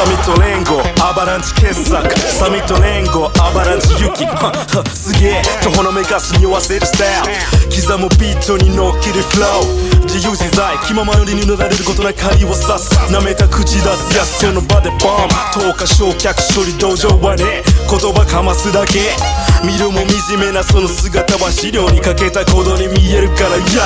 サミット連合アバランチ傑作。サミット連合アバランチユキ。すげえ。徒歩の目がすにわせるスタイル。刻むビートに乗っけるフロー。自由自在。気ままよりに塗られることな仮を刺す。舐めた口出すやつ。その場でボン。10日焼却処理道場はね。言葉かますだけ。見るも惨めなその姿は資料にかけたことに見えるから嫌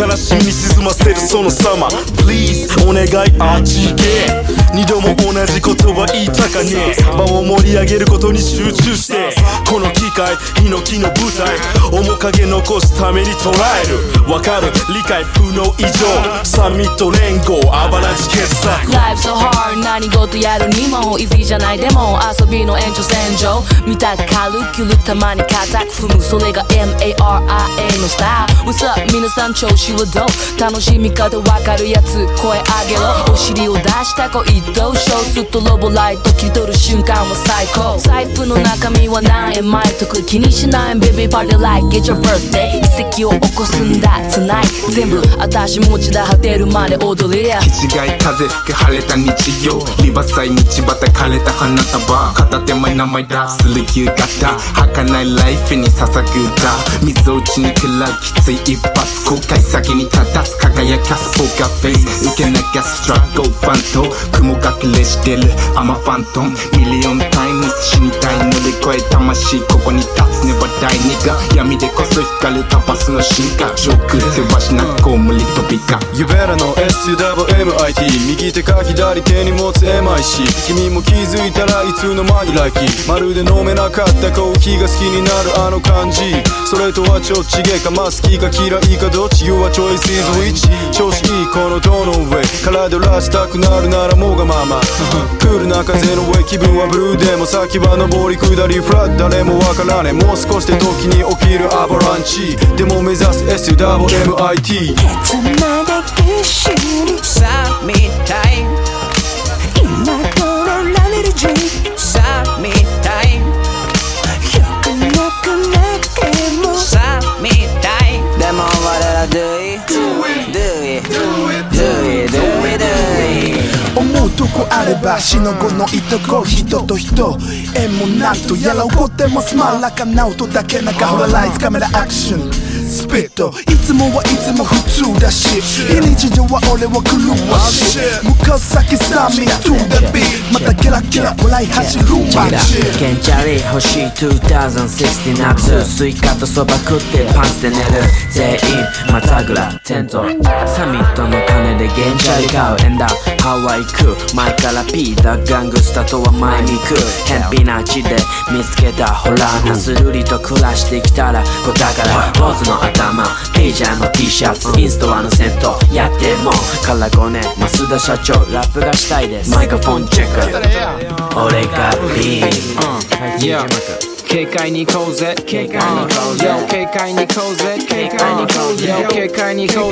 だ。悲しみに沈ませるその様。Please お願いあっち行け二度も同じことは言いたかねえ。場を盛り上げることに集中して。この機械猪木の舞台。面影残すために捉える。わかる？理解？不能以上。サミット連合アバランチ傑作。Life so hard 何事やるにも e a s じゃないでも。遊びの延長線上。見た軽くるたまに固く踏む。それが MARIA のスタイル What's up 皆さん調子はどう？楽しみ方わかるやつ。声上げろ。お尻を出した子。一等賞すっとロボライト切り取る瞬間は最高。財布の中身は何円前とく気にしない Baby party like it's your birthday. 奇跡を起こすんだ Tonight. 全部私持ちだ果てるまで踊れや。気違い風吹く晴れた日曜リバサイ道端枯れた花束。片手前名前だ。する夕方。儚いライフに捧ぐ歌。水を打ち抜けらきつい一発。後悔先に立たす輝かすポーカーフェイス。受け流すストラッゴファント。雲隠れしてるアマファントムミリオンタイム死にたい乗り越え魂ここに立つねば第二が。闇でこそ光るタパスの進化。上空せわしなこう無理飛びがユベラの SWMIT 右手か左手に持つ MIC 君も気づいたらいつの間に来期まるで飲めなかったコーヒーが好きになるあの感じ。それとはちょっちげかまあ好きか嫌いかどっち。You are choice is which 調子いいこの塔の上。体らしたくなるならもうがままクールな風の上気分はブルーでも先は上り下りフラット誰もわからねえ。もう少しで時に起きるアバランチ。でも目指す SWMIT いつまで必死にさあ見たい。あればしのごのいとこ人と人。縁もなくとやら怒ってもスマラかな音だけなんかほらライツカメラアクション。スピットいつもはいつも普通だし。非日常は俺は狂わし向かう先さみ to the beat またゲラゲラ笑い走る街ケンチャリ欲しい。2016夏スイカとそば食ってパンツで寝る。全員またぐら。テント。サミットの金でゲンチャリ買う。エンダー。ハワイ行く。前からピーターガングスタとは前に行く。偏僻な地で見つけた。ホラー。なスルリと暮らしてきたら。子宝坊主の頭。ページャーの T シャツ。インストアの銭湯。やっても。から5年増田社長。ラップがしたいです。マイクフォンチェック俺がビー Yeah 軽快に行こうぜ。軽快に行こうぜ。軽快に行こうぜ。軽快に行こうぜ。軽快に行こ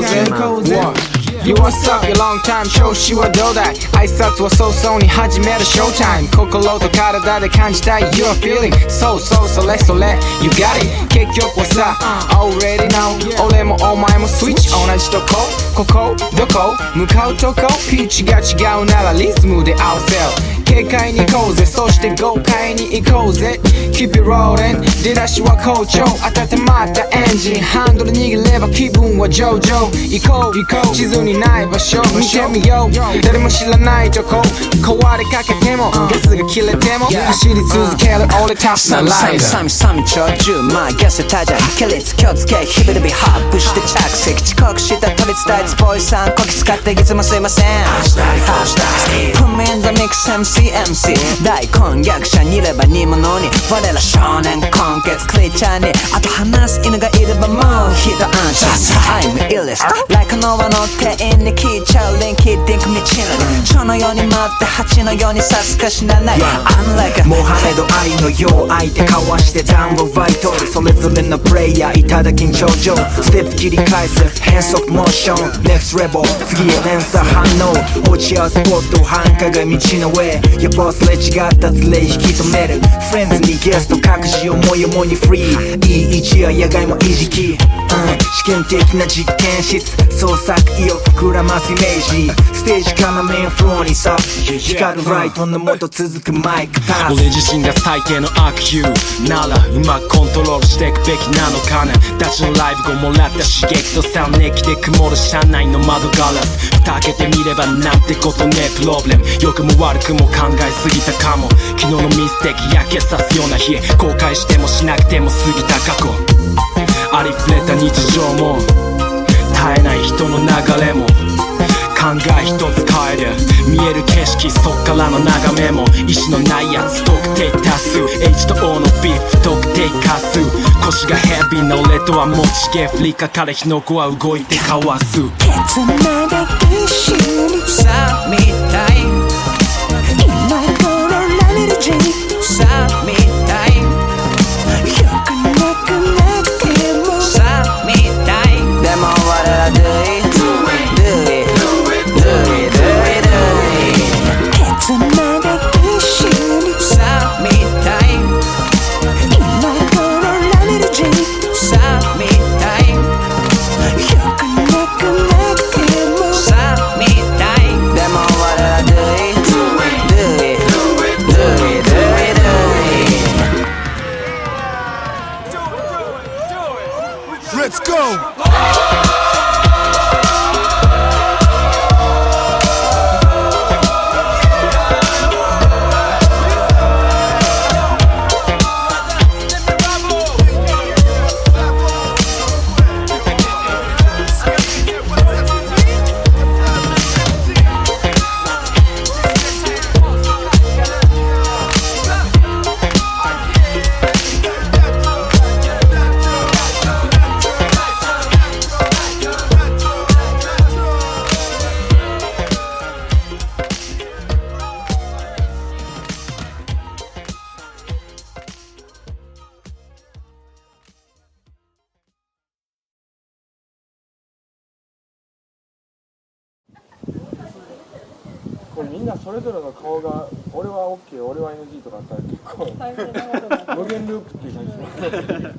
うぜ? You what's up? Your long time 調子はどうだい挨拶は早々に始める Showtime. 心と体で感じたい Your feeling So so それそれ You got it. 結局はさ Already know. 俺もお前も Switch 同じとこここどこ向かうとこピッチが違うならリズムで合わせよう軽快に行こうぜそして豪快に行こうぜ。Keep it rolling 出だしは好調。温まったエンジン。ハンドル握れば気分は上々。行こう行こう。地図にない場所。見てみよう。誰も知らないとこ。壊れかけても。ガスが切れても。走り続ける。俺たちのライダーサミサミ長寿まあゲスタじゃキレツ気をつけ。日々でビハップして着席遅刻した取り伝えつボイさんこき使っていつもすいません。Put me in the mix MCMC 大根役者にいれば煮物に我ら少年根血クリーチャーにあと話す犬がいればもう一安心 I'm illest Like ノアの店員に聞いちゃう連キディンク道のり蝶のように舞って蜂のようにさすかしなない Unlike モハメド愛のよう相手かわしてダウンロバイトルそれぞれのプレイヤーいただき頂上ステップ切り返す変則モーション NEXT level 次へ連鎖反応落ち合うスポット繁華街道の上やっぱすれ違ったズレ引き止めるフレンズにゲスト各自をもよもにフリーいい一夜野外もいじき、うん、試験的な実験室創作意を膨らますイメージステテージからメインフロアにさ光るライトのもと続くマイクパス俺自身が最低の悪友ならうまくコントロールしていくべきなのかなたちのライブ後もらった刺激とサウン熱気で曇る車内の窓ガラス蓋開けてみればなんてことねえプロブレム良くも悪くも考えすぎたかも昨日のミステーキ焼けさすような日後悔してもしなくても過ぎた過去。ありふれた日常も絶えない人の流れも考え一つ変える見える景色そっからの眺めも意志のないやつ特定多数 H と O のビーフ特定多数腰がヘビーな俺とは持ち毛振りかかれ火の粉は動いてかわす。いつまで一緒にさみたい。ラ Let's go! みんなそれぞれの顔が俺は OK 俺は NG とかあったら結構無限ループっていう感じですね